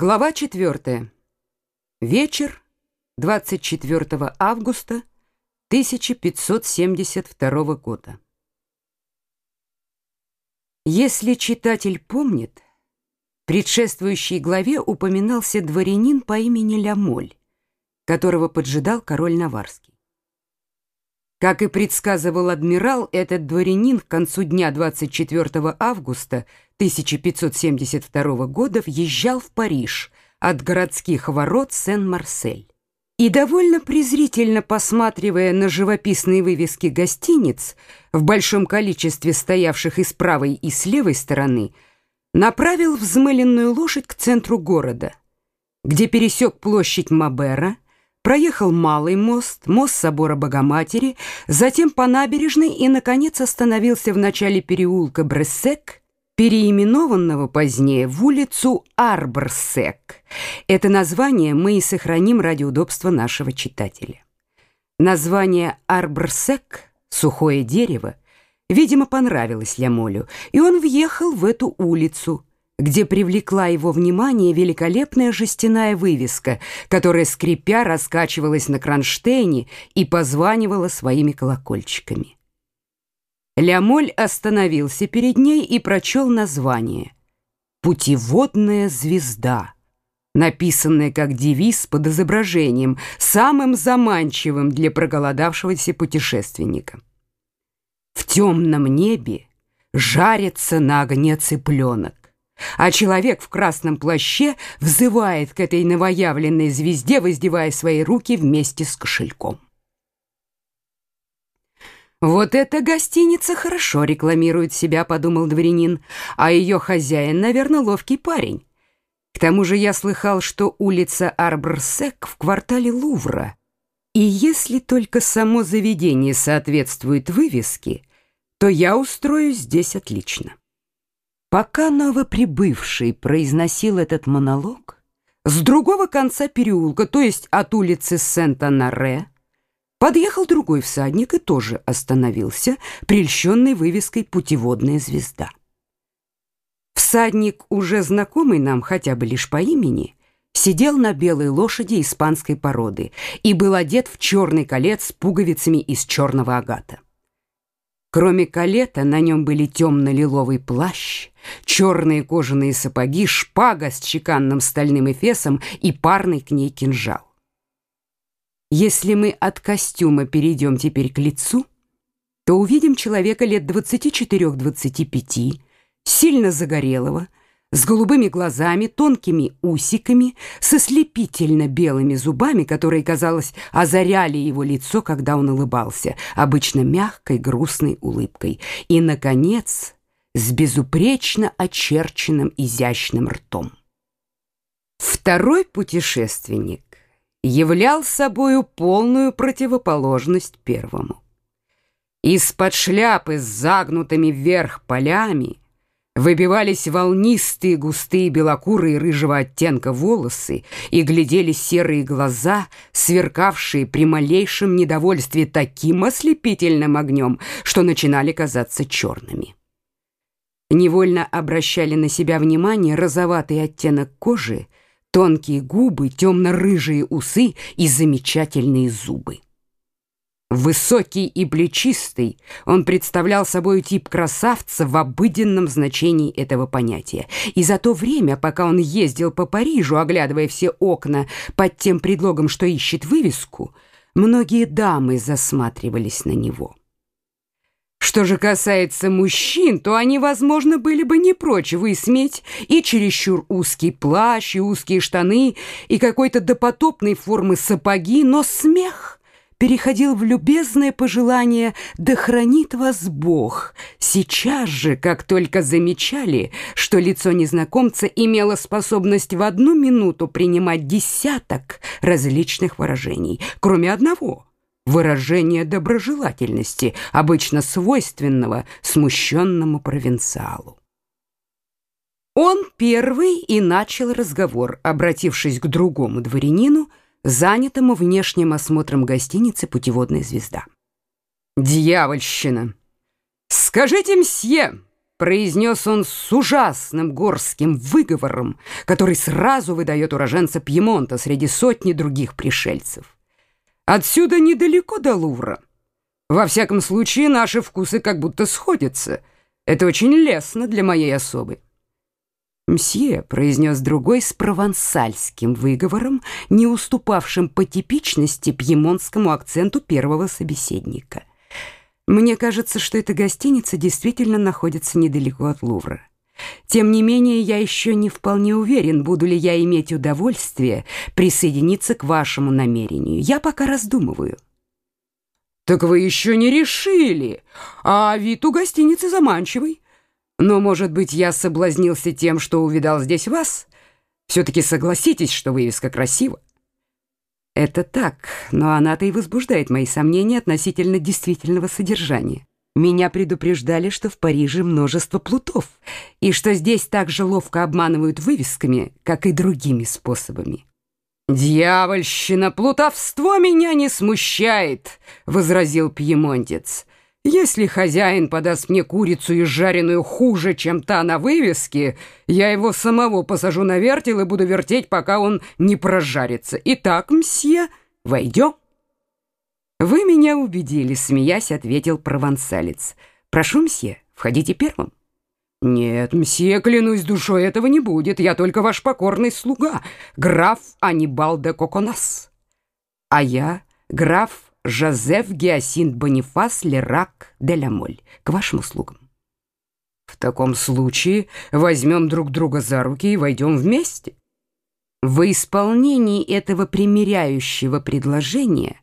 Глава 4. Вечер 24 августа 1572 года. Если читатель помнит, в предшествующей главе упоминался дворянин по имени Лямоль, которого поджидал король Наварский. Как и предсказывал адмирал, этот дворянин к концу дня 24 августа 1572 года въезжал в Париж от городских ворот Сен-Марсель. И довольно презрительно посматривая на живописные вывески гостиниц, в большом количестве стоявших и с правой, и с левой стороны, направил взмыленную лошадь к центру города, где пересек площадь Мабера, проехал Малый мост, мост собора Богоматери, затем по набережной и, наконец, остановился в начале переулка Брессек, переименованного позднее в улицу Арборсек. Это название мы и сохраним ради удобства нашего читателя. Название Арборсек «сухое дерево» видимо, понравилось Лямолю, и он въехал в эту улицу – где привлекла его внимание великолепная жестяная вывеска, которая, скрипя, раскачивалась на кронштейне и позванивала своими колокольчиками. Лямоль остановился перед ней и прочел название «Путеводная звезда», написанное как девиз под изображением, самым заманчивым для проголодавшегося путешественника. В темном небе жарится на огне цыпленок а человек в красном плаще взывает к этой новоявленной звезде, воздевая свои руки вместе с кошельком. «Вот эта гостиница хорошо рекламирует себя», — подумал дворянин, «а ее хозяин, наверное, ловкий парень. К тому же я слыхал, что улица Арборсек в квартале Лувра, и если только само заведение соответствует вывеске, то я устроюсь здесь отлично». Пока новоприбывший произносил этот монолог, с другого конца переулка, то есть от улицы Сент-Анаре, подъехал другой всадник и тоже остановился, прельщенный вывеской «Путеводная звезда». Всадник, уже знакомый нам хотя бы лишь по имени, сидел на белой лошади испанской породы и был одет в черный колец с пуговицами из черного агата. Кроме калета на нем были темно-лиловый плащ, черные кожаные сапоги, шпага с чеканным стальным эфесом и парный к ней кинжал. Если мы от костюма перейдем теперь к лицу, то увидим человека лет 24-25, сильно загорелого, с голубыми глазами, тонкими усиками, со слепительно белыми зубами, которые, казалось, озаряли его лицо, когда он улыбался, обычно мягкой, грустной улыбкой, и, наконец, с безупречно очерченным изящным ртом. Второй путешественник являл собою полную противоположность первому. Из-под шляпы с загнутыми вверх полями Выбивались волнистые, густые, белокурые рыжего оттенка волосы и глядели серые глаза, сверкавшие при малейшем недовольстве таким ослепительным огнем, что начинали казаться черными. Невольно обращали на себя внимание розоватый оттенок кожи, тонкие губы, темно-рыжие усы и замечательные зубы. Высокий и плечистый, он представлял собой тип красавца в обыденном значении этого понятия. И за то время, пока он ездил по Парижу, оглядывая все окна под тем предлогом, что ищет вывеску, многие дамы засматривались на него. Что же касается мужчин, то они, возможно, были бы не прочь высмеять и чересчур узкий плащ, и узкие штаны, и какой-то допотопной формы сапоги, но смех переходил в любезное пожелание «Да хранит вас Бог!» Сейчас же, как только замечали, что лицо незнакомца имело способность в одну минуту принимать десяток различных выражений, кроме одного — выражения доброжелательности, обычно свойственного смущенному провинциалу. Он первый и начал разговор, обратившись к другому дворянину — занятому внешним осмотром гостиницы «Путеводная звезда». «Дьявольщина! Скажите, мсье, произнес он с ужасным горским выговором, который сразу выдает уроженца Пьемонта среди сотни других пришельцев. «Отсюда недалеко до Лувра. Во всяком случае, наши вкусы как будто сходятся. Это очень лестно для моей особы». «Мсье», — произнес другой с провансальским выговором, не уступавшим по типичности пьемонтскому акценту первого собеседника. «Мне кажется, что эта гостиница действительно находится недалеко от Лувра. Тем не менее, я еще не вполне уверен, буду ли я иметь удовольствие присоединиться к вашему намерению. Я пока раздумываю». «Так вы еще не решили, а вид у гостиницы заманчивый». Но, может быть, я соблазнился тем, что увидал здесь вас? Все-таки согласитесь, что вывеска красива. Это так, но она-то и возбуждает мои сомнения относительно действительного содержания. Меня предупреждали, что в Париже множество плутов, и что здесь так же ловко обманывают вывесками, как и другими способами. «Дьявольщина, плутовство меня не смущает», — возразил пьемонтец. Если хозяин подаст мне курицу и жареную хуже, чем та на вывеске, я его самого посажу на вертел и буду вертеть, пока он не прожарится. Итак, мсье, войдем. Вы меня убедили, смеясь, ответил провансалец. Прошу, мсье, входите первым. «Нет, мсье, клянусь душой, этого не будет. Я только ваш покорный слуга, граф Анибал де Коконас». «А я граф Жозеф Геосинт Бонифас Лерак де Ламоль. К вашим услугам. В таком случае возьмем друг друга за руки и войдем вместе. В исполнении этого примиряющего предложения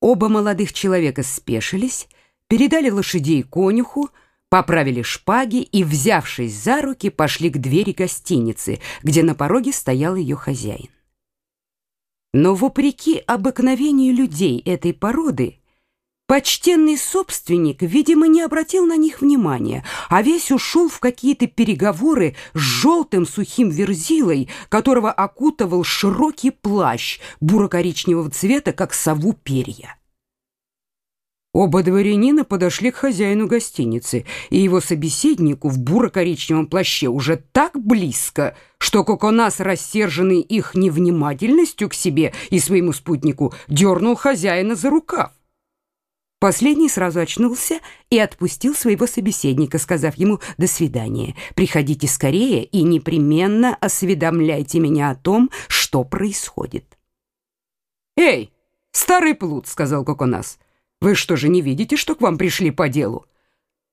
оба молодых человека спешились, передали лошадей конюху, поправили шпаги и, взявшись за руки, пошли к двери гостиницы, где на пороге стоял ее хозяин. Но вопреки обыкновению людей этой породы, почтенный собственник, видимо, не обратил на них внимания, а весь ушел в какие-то переговоры с желтым сухим верзилой, которого окутывал широкий плащ буро-коричневого цвета, как сову перья. Оба дворянина подошли к хозяину гостиницы и его собеседнику в буро-коричневом плаще уже так близко, что Коконас, рассерженный их невнимательностью к себе и своему спутнику, дернул хозяина за рукав. Последний сразу очнулся и отпустил своего собеседника, сказав ему «до свидания, приходите скорее и непременно осведомляйте меня о том, что происходит». «Эй, старый плут», — сказал Коконас, — вы что же не видите, что к вам пришли по делу?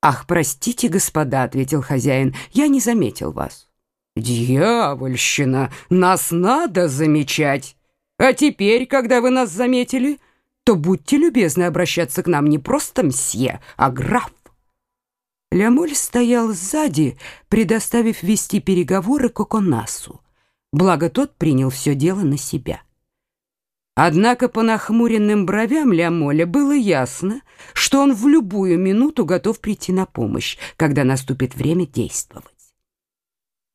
Ах, простите, господа, ответил хозяин. Я не заметил вас. Дьявольщина, нас надо замечать. А теперь, когда вы нас заметили, то будьте любезны обращаться к нам не просто мсье, а граф. Лямоль стоял сзади, предоставив вести переговоры Коконасу. Благо тот принял все дело на себя. Однако по нахмуренным бровям Лямоля было ясно, что он в любую минуту готов прийти на помощь, когда наступит время действовать.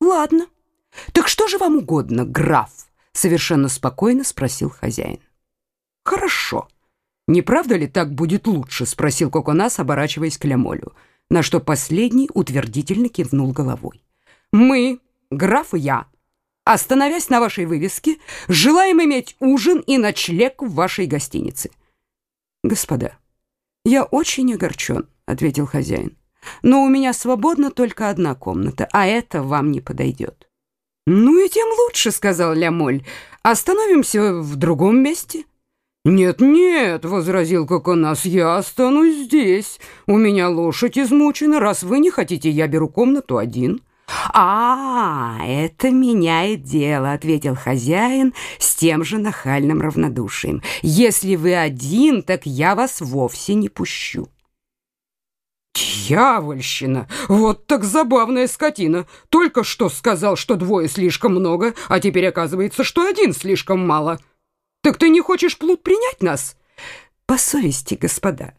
«Ладно, так что же вам угодно, граф?» — совершенно спокойно спросил хозяин. «Хорошо. Не правда ли так будет лучше?» — спросил Коконас, оборачиваясь к Лямолю, на что последний утвердительно кивнул головой. «Мы, граф и я, Остановясь на вашей вывеске, желаем иметь ужин и ночлег в вашей гостинице. Господа, я очень огорчен, ответил хозяин. Но у меня свободна только одна комната, а это вам не подойдет. Ну и тем лучше, сказал Лямоль. Остановимся в другом месте. «Нет-нет», — возразил Коконас, — «я останусь здесь. У меня лошадь измучена. Раз вы не хотите, я беру комнату один». «А, это меняет дело», — ответил хозяин с тем же нахальным равнодушием. «Если вы один, так я вас вовсе не пущу». «Дьявольщина! Вот так забавная скотина! Только что сказал, что двое слишком много, а теперь оказывается, что один слишком мало. Так ты не хочешь плут принять нас?» «По совести, господа».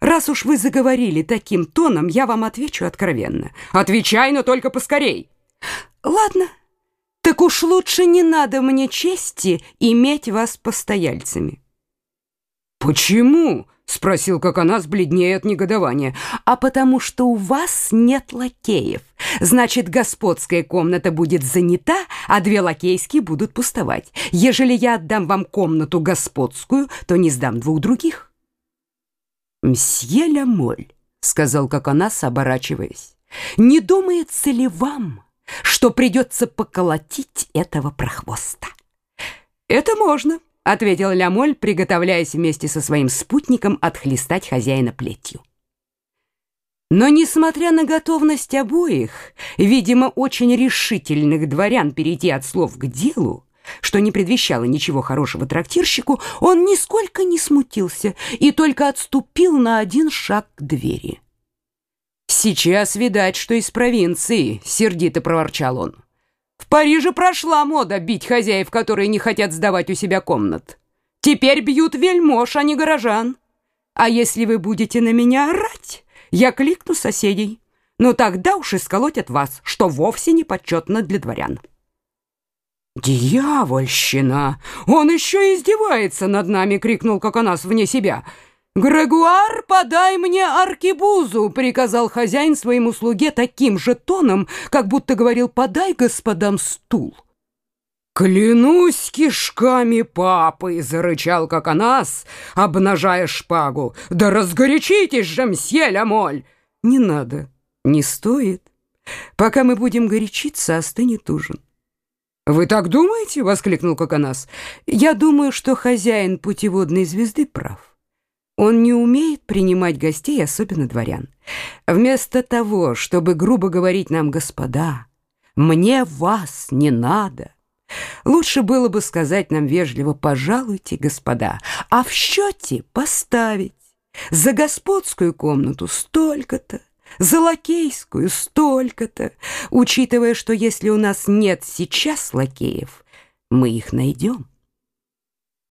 Раз уж вы заговорили таким тоном, я вам отвечу откровенно. Отвечай, но только поскорей. Ладно. Так уж лучше не надо мне чести иметь вас постояльцами. Почему? — спросил как бледнее от негодования. «А потому что у вас нет лакеев. Значит, господская комната будет занята, а две лакейские будут пустовать. Ежели я отдам вам комнату господскую, то не сдам двух других». «Мсье Лямоль», — сказал как оборачиваясь, «не думается ли вам, что придется поколотить этого прохвоста?» «Это можно», ответил Лямоль, приготовляясь вместе со своим спутником отхлестать хозяина плетью. Но, несмотря на готовность обоих, видимо, очень решительных дворян перейти от слов к делу, что не предвещало ничего хорошего трактирщику, он нисколько не смутился и только отступил на один шаг к двери. «Сейчас видать, что из провинции», — сердито проворчал он. В Париже прошла мода бить хозяев, которые не хотят сдавать у себя комнат. Теперь бьют вельмож, а не горожан. А если вы будете на меня орать, я кликну соседей. Но тогда уж и сколотят вас, что вовсе не почетно для дворян. «Дьявольщина! Он еще издевается над нами!» — крикнул Коконас вне себя — «Грегуар, подай мне аркебузу!» — приказал хозяин своему слуге таким же тоном, как будто говорил «подай господам стул». «Клянусь кишками папы!» — зарычал Коконас, обнажая шпагу. «Да разгорячитесь же, мсье Ламоль!» «Не надо, не стоит. Пока мы будем горячиться, остынет ужин». «Вы так думаете?» — воскликнул Коконас. «Я думаю, что хозяин путеводной звезды прав». Он не умеет принимать гостей, особенно дворян. Вместо того, чтобы грубо говорить нам «господа», «мне вас не надо», лучше было бы сказать нам вежливо «пожалуйте, господа», а в счете поставить за господскую комнату столько-то, за лакейскую столько-то, учитывая, что если у нас нет сейчас лакеев, мы их найдем.